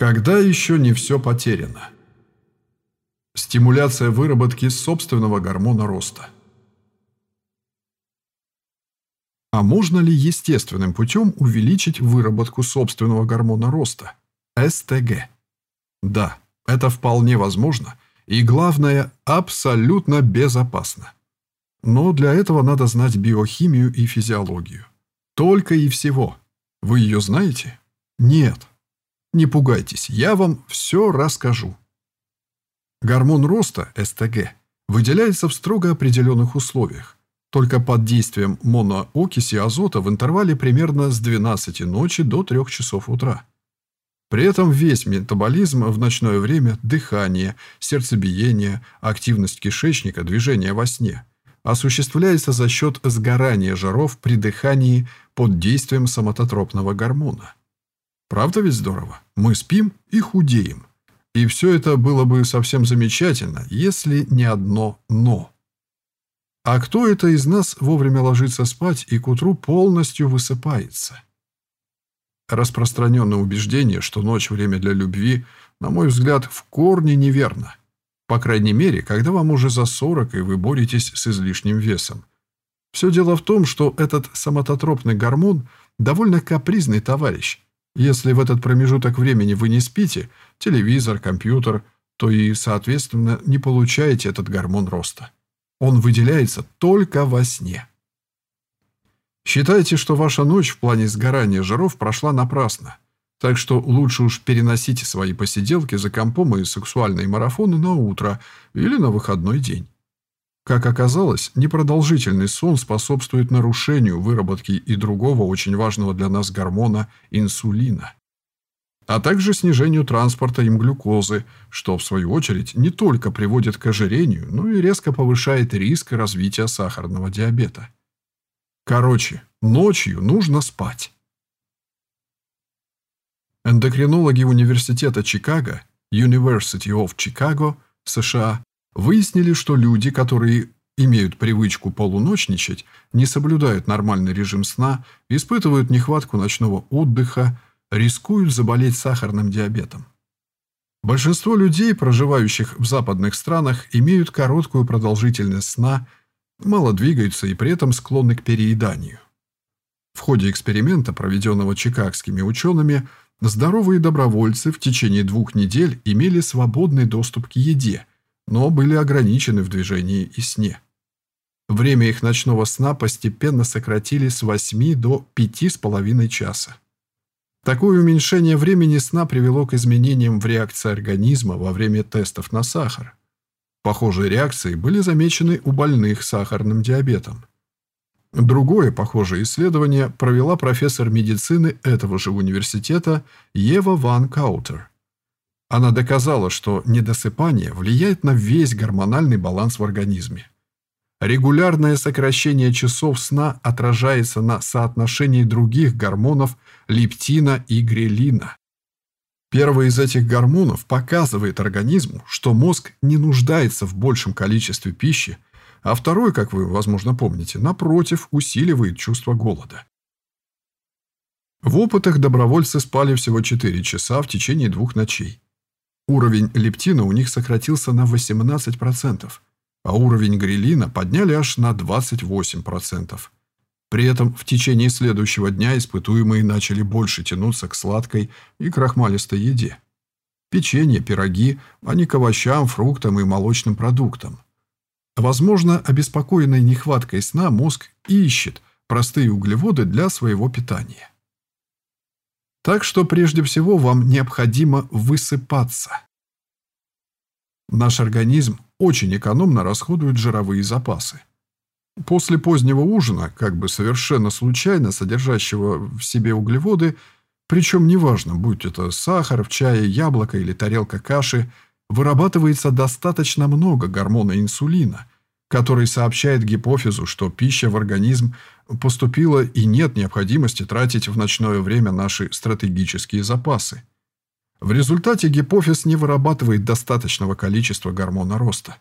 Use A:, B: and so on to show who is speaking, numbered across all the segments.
A: Когда еще не все потеряно? Стимуляция выработки собственного гормона роста. А можно ли естественным путем увеличить выработку собственного гормона роста? СТГ. Да, это вполне возможно, и главное, абсолютно безопасно. Но для этого надо знать биохимию и физиологию. Только и всего. Вы ее знаете? Нет. Не пугайтесь, я вам все расскажу. Гормон роста, СТГ, выделяется в строго определенных условиях, только под действием моноокиси азота в интервале примерно с 12 ночи до 3 часов утра. При этом весь метаболизм в ночное время, дыхание, сердцебиение, активность кишечника, движение во сне осуществляется за счет сгорания жиров при дыхании под действием соматотропного гормона. Правда ведь здорово? Мы спим и худеем. И все это было бы совсем замечательно, если не одно «но». А кто это из нас вовремя ложится спать и к утру полностью высыпается? Распространенное убеждение, что ночь – время для любви, на мой взгляд, в корне неверно. По крайней мере, когда вам уже за 40 и вы боретесь с излишним весом. Все дело в том, что этот соматотропный гормон довольно капризный товарищ – если в этот промежуток времени вы не спите, телевизор, компьютер, то и, соответственно, не получаете этот гормон роста. Он выделяется только во сне. Считайте, что ваша ночь в плане сгорания жиров прошла напрасно. Так что лучше уж переносите свои посиделки за компом и сексуальные марафоны на утро или на выходной день. Как оказалось, непродолжительный сон способствует нарушению выработки и другого очень важного для нас гормона – инсулина. А также снижению транспорта им глюкозы, что, в свою очередь, не только приводит к ожирению, но и резко повышает риск развития сахарного диабета. Короче, ночью нужно спать. Эндокринологи Университета Чикаго, University of Chicago, США, Выяснили, что люди, которые имеют привычку полуночничать, не соблюдают нормальный режим сна, испытывают нехватку ночного отдыха, рискуют заболеть сахарным диабетом. Большинство людей, проживающих в западных странах, имеют короткую продолжительность сна, мало двигаются и при этом склонны к перееданию. В ходе эксперимента, проведенного чикагскими учеными, здоровые добровольцы в течение двух недель имели свободный доступ к еде, но были ограничены в движении и сне. Время их ночного сна постепенно сократили с 8 до 5,5 часа. Такое уменьшение времени сна привело к изменениям в реакции организма во время тестов на сахар. Похожие реакции были замечены у больных сахарным диабетом. Другое похожее исследование провела профессор медицины этого же университета Ева Ван Каутер. Она доказала, что недосыпание влияет на весь гормональный баланс в организме. Регулярное сокращение часов сна отражается на соотношении других гормонов лептина и грелина. Первый из этих гормонов показывает организму, что мозг не нуждается в большем количестве пищи, а второй, как вы, возможно, помните, напротив, усиливает чувство голода. В опытах добровольцы спали всего 4 часа в течение двух ночей. Уровень лептина у них сократился на 18%, а уровень грелина подняли аж на 28%. При этом в течение следующего дня испытуемые начали больше тянуться к сладкой и крахмалистой еде. Печенье, пироги, а не к овощам, фруктам и молочным продуктам. Возможно, обеспокоенный нехваткой сна мозг ищет простые углеводы для своего питания. Так что прежде всего вам необходимо высыпаться. Наш организм очень экономно расходует жировые запасы. После позднего ужина, как бы совершенно случайно содержащего в себе углеводы, причем неважно, будь это сахар в чае, яблоко или тарелка каши, вырабатывается достаточно много гормона инсулина, который сообщает гипофизу, что пища в организм поступила и нет необходимости тратить в ночное время наши стратегические запасы. В результате гипофиз не вырабатывает достаточного количества гормона роста.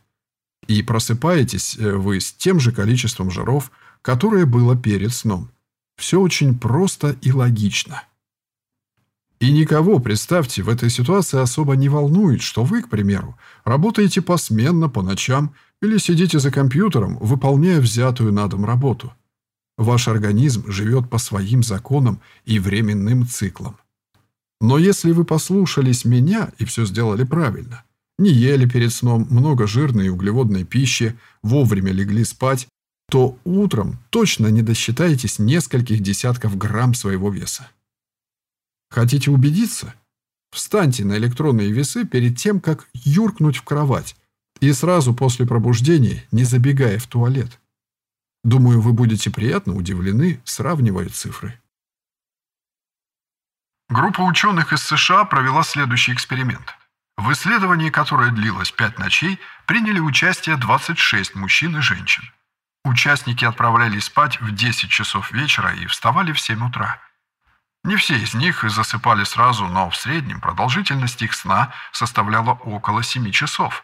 A: И просыпаетесь э, вы с тем же количеством жиров, которое было перед сном. Все очень просто и логично. И никого, представьте, в этой ситуации особо не волнует, что вы, к примеру, работаете посменно по ночам или сидите за компьютером, выполняя взятую на дом работу. Ваш организм живет по своим законам и временным циклам. Но если вы послушались меня и все сделали правильно, не ели перед сном много жирной и углеводной пищи, вовремя легли спать, то утром точно не досчитаетесь нескольких десятков грамм своего веса. Хотите убедиться? Встаньте на электронные весы перед тем, как юркнуть в кровать, и сразу после пробуждения, не забегая в туалет. Думаю, вы будете приятно удивлены, сравнивая цифры. Группа ученых из США провела следующий эксперимент. В исследовании, которое длилось 5 ночей, приняли участие 26 мужчин и женщин. Участники отправлялись спать в 10 часов вечера и вставали в 7 утра. Не все из них засыпали сразу, но в среднем продолжительность их сна составляла около 7 часов.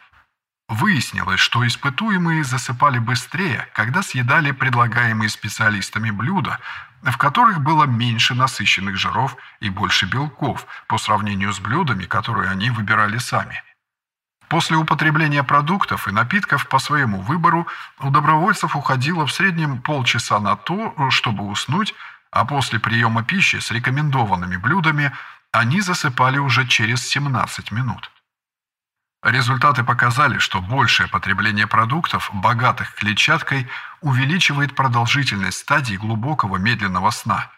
A: Выяснилось, что испытуемые засыпали быстрее, когда съедали предлагаемые специалистами блюда, в которых было меньше насыщенных жиров и больше белков по сравнению с блюдами, которые они выбирали сами. После употребления продуктов и напитков по своему выбору у добровольцев уходило в среднем полчаса на то, чтобы уснуть, а после приема пищи с рекомендованными блюдами они засыпали уже через 17 минут. Результаты показали, что большее потребление продуктов, богатых клетчаткой, увеличивает продолжительность стадий глубокого медленного сна.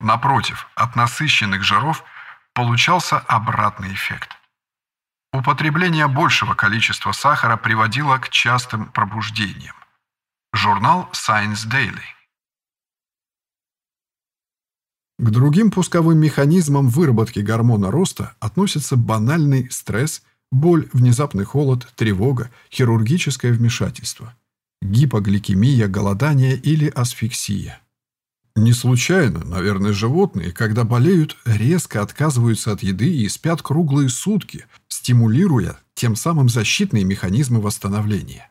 A: Напротив, от насыщенных жиров получался обратный эффект. Употребление большего количества сахара приводило к частым пробуждениям. Журнал Science Daily. К другим пусковым механизмам выработки гормона роста относятся банальный стресс, боль, внезапный холод, тревога, хирургическое вмешательство, гипогликемия, голодание или асфиксия. Не случайно, наверное, животные, когда болеют, резко отказываются от еды и спят круглые сутки, стимулируя тем самым защитные механизмы восстановления.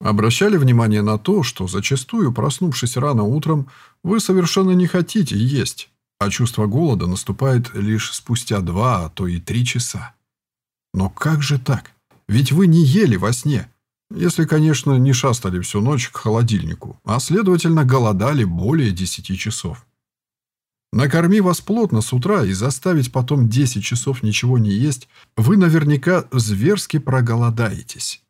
A: Обращали внимание на то, что зачастую, проснувшись рано утром, вы совершенно не хотите есть, а чувство голода наступает лишь спустя два, а то и три часа. Но как же так? Ведь вы не ели во сне, если, конечно, не шастали всю ночь к холодильнику, а, следовательно, голодали более 10 часов. Накорми вас плотно с утра и заставить потом 10 часов ничего не есть, вы наверняка зверски проголодаетесь.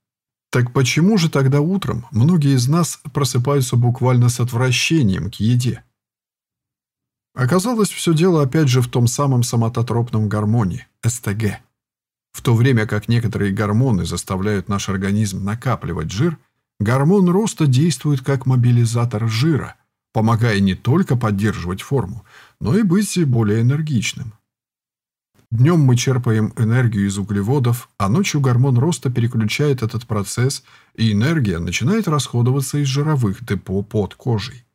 A: Так почему же тогда утром многие из нас просыпаются буквально с отвращением к еде? Оказалось, все дело опять же в том самом соматотропном гормоне – СТГ. В то время как некоторые гормоны заставляют наш организм накапливать жир, гормон роста действует как мобилизатор жира, помогая не только поддерживать форму, но и быть более энергичным. Днем мы черпаем энергию из углеводов, а ночью гормон роста переключает этот процесс, и энергия начинает расходоваться из жировых депо под кожей.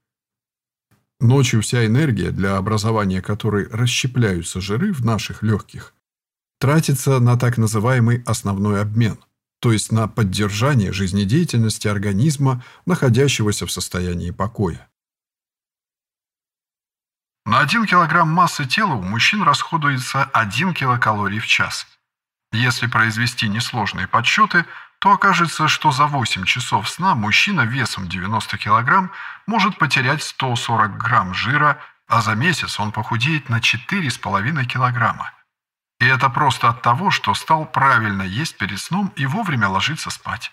A: Ночью вся энергия, для образования которой расщепляются жиры в наших легких, тратится на так называемый основной обмен, то есть на поддержание жизнедеятельности организма, находящегося в состоянии покоя. На 1 килограмм массы тела у мужчин расходуется 1 килокалорий в час. Если произвести несложные подсчеты, то окажется, что за 8 часов сна мужчина весом 90 килограмм может потерять 140 грамм жира, а за месяц он похудеет на 4,5 килограмма. И это просто от того, что стал правильно есть перед сном и вовремя ложиться спать.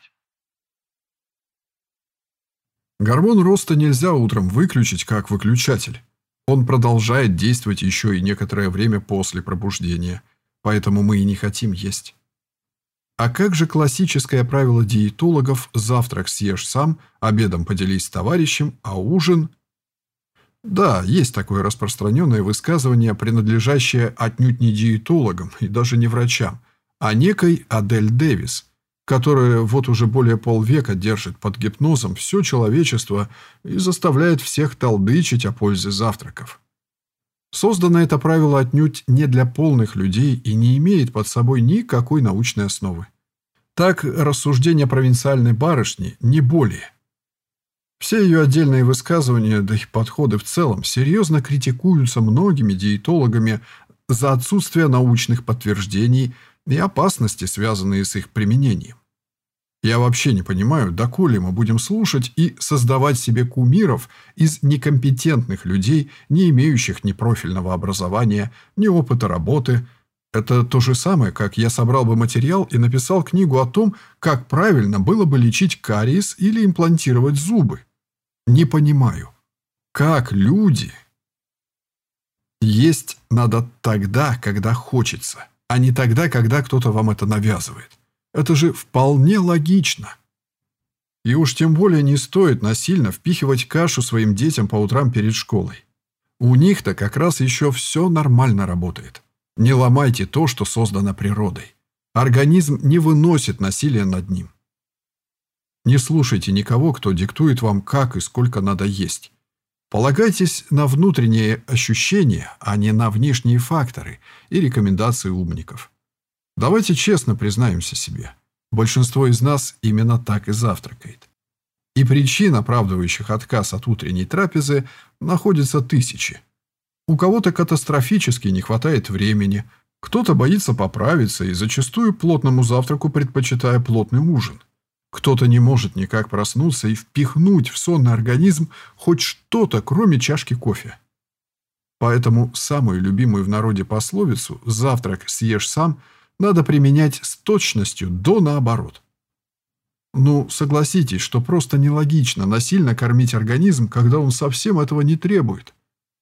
A: Гормон роста нельзя утром выключить как выключатель. Он продолжает действовать еще и некоторое время после пробуждения, поэтому мы и не хотим есть. А как же классическое правило диетологов «завтрак съешь сам, обедом поделись с товарищем, а ужин да, есть такое распространенное высказывание, принадлежащее отнюдь не диетологам и даже не врачам, а некой Адель Дэвис, которая вот уже более полвека держит под гипнозом все человечество и заставляет всех толдычить о пользе завтраков. Создано это правило отнюдь не для полных людей и не имеет под собой никакой научной основы. Так, рассуждения провинциальной барышни не более – все ее отдельные высказывания, да и подходы в целом, серьезно критикуются многими диетологами за отсутствие научных подтверждений и опасности, связанные с их применением. Я вообще не понимаю, доколе мы будем слушать и создавать себе кумиров из некомпетентных людей, не имеющих ни профильного образования, ни опыта работы. Это то же самое, как я собрал бы материал и написал книгу о том, как правильно было бы лечить кариес или имплантировать зубы. Не понимаю, как люди... Есть надо тогда, когда хочется, а не тогда, когда кто-то вам это навязывает. Это же вполне логично. И уж тем более не стоит насильно впихивать кашу своим детям по утрам перед школой. У них-то как раз еще все нормально работает. Не ломайте то, что создано природой. Организм не выносит насилия над ним. Не слушайте никого, кто диктует вам, как и сколько надо есть. Полагайтесь на внутренние ощущения, а не на внешние факторы и рекомендации умников. Давайте честно признаемся себе. Большинство из нас именно так и завтракает. И причин, оправдывающих отказ от утренней трапезы, находятся тысячи. У кого-то катастрофически не хватает времени, кто-то боится поправиться и зачастую плотному завтраку предпочитая плотный ужин. Кто-то не может никак проснуться и впихнуть в сонный организм хоть что-то, кроме чашки кофе. Поэтому самую любимую в народе пословицу «завтрак съешь сам» надо применять с точностью до наоборот. Ну, согласитесь, что просто нелогично насильно кормить организм, когда он совсем этого не требует.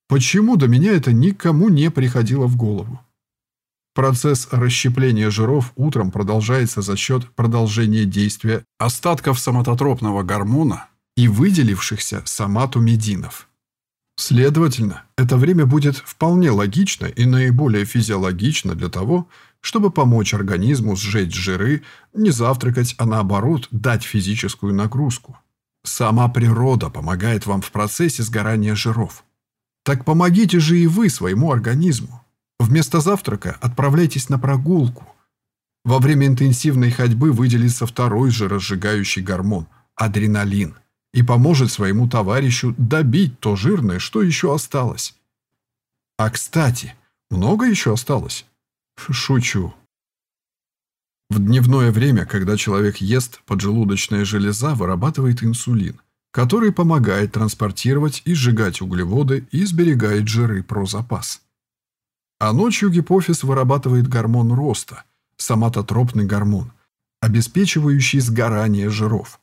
A: Почему до меня это никому не приходило в голову? Процесс расщепления жиров утром продолжается за счет продолжения действия остатков соматотропного гормона и выделившихся соматомединов. Следовательно, это время будет вполне логично и наиболее физиологично для того, чтобы помочь организму сжечь жиры, не завтракать, а наоборот дать физическую нагрузку. Сама природа помогает вам в процессе сгорания жиров. Так помогите же и вы своему организму. Вместо завтрака отправляйтесь на прогулку. Во время интенсивной ходьбы выделится второй жиросжигающий гормон – адреналин – и поможет своему товарищу добить то жирное, что еще осталось. А кстати, много еще осталось? Шучу. В дневное время, когда человек ест, поджелудочная железа вырабатывает инсулин, который помогает транспортировать и сжигать углеводы и сберегает жиры про запас. А ночью гипофиз вырабатывает гормон роста, соматотропный гормон, обеспечивающий сгорание жиров.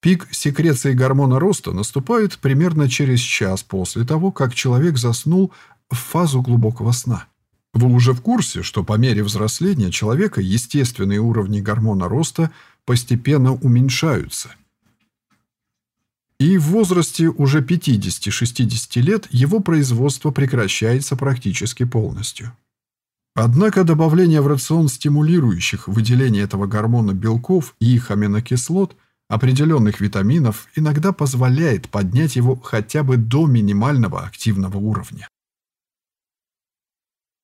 A: Пик секреции гормона роста наступает примерно через час после того, как человек заснул в фазу глубокого сна. Вы уже в курсе, что по мере взросления человека естественные уровни гормона роста постепенно уменьшаются. И в возрасте уже 50-60 лет его производство прекращается практически полностью. Однако добавление в рацион стимулирующих выделение этого гормона белков и их аминокислот, определенных витаминов, иногда позволяет поднять его хотя бы до минимального активного уровня.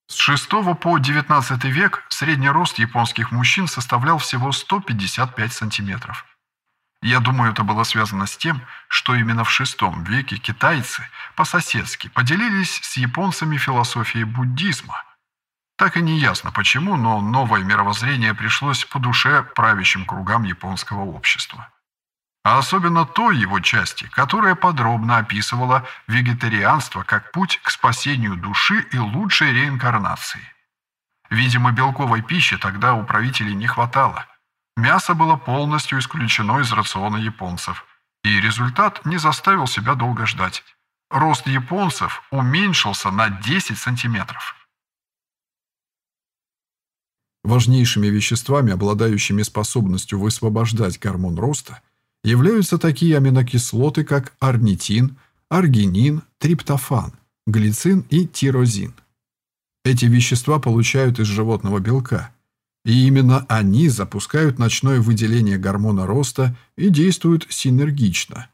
A: С VI по XIX век средний рост японских мужчин составлял всего 155 сантиметров. Я думаю, это было связано с тем, что именно в VI веке китайцы по-соседски поделились с японцами философией буддизма. Так и не ясно почему, но новое мировоззрение пришлось по душе правящим кругам японского общества а особенно той его части, которая подробно описывала вегетарианство как путь к спасению души и лучшей реинкарнации. Видимо, белковой пищи тогда у правителей не хватало. Мясо было полностью исключено из рациона японцев, и результат не заставил себя долго ждать. Рост японцев уменьшился на 10 сантиметров. Важнейшими веществами, обладающими способностью высвобождать гормон роста – являются такие аминокислоты, как орнитин, аргинин, триптофан, глицин и тирозин. Эти вещества получают из животного белка, и именно они запускают ночное выделение гормона роста и действуют синергично.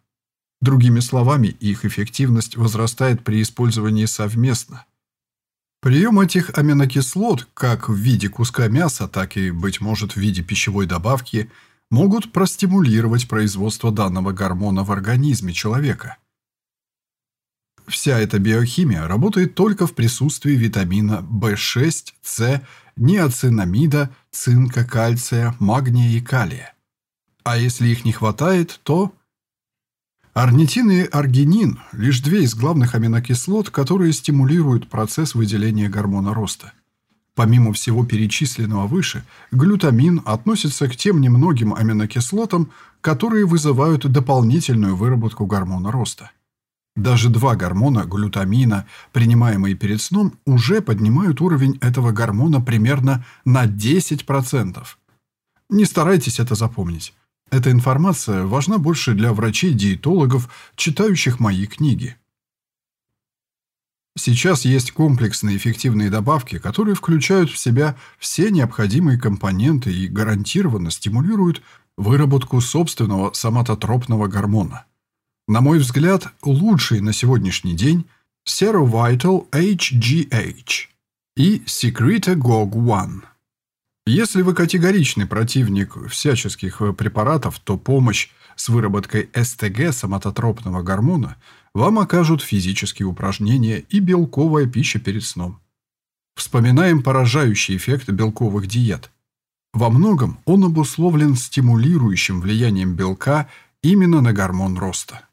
A: Другими словами, их эффективность возрастает при использовании совместно. Прием этих аминокислот, как в виде куска мяса, так и, быть может, в виде пищевой добавки – могут простимулировать производство данного гормона в организме человека. Вся эта биохимия работает только в присутствии витамина В6, С, неоцинамида, цинка, кальция, магния и калия. А если их не хватает, то... Орнитин и аргинин – лишь две из главных аминокислот, которые стимулируют процесс выделения гормона роста. Помимо всего перечисленного выше, глютамин относится к тем немногим аминокислотам, которые вызывают дополнительную выработку гормона роста. Даже два гормона глютамина, принимаемые перед сном, уже поднимают уровень этого гормона примерно на 10%. Не старайтесь это запомнить. Эта информация важна больше для врачей-диетологов, читающих мои книги. Сейчас есть комплексные эффективные добавки, которые включают в себя все необходимые компоненты и гарантированно стимулируют выработку собственного соматотропного гормона. На мой взгляд, лучший на сегодняшний день Serovital HGH и Secretagogue One. Если вы категоричный противник всяческих препаратов, то помощь с выработкой СТГ соматотропного гормона вам окажут физические упражнения и белковая пища перед сном. Вспоминаем поражающий эффект белковых диет. Во многом он обусловлен стимулирующим влиянием белка именно на гормон роста.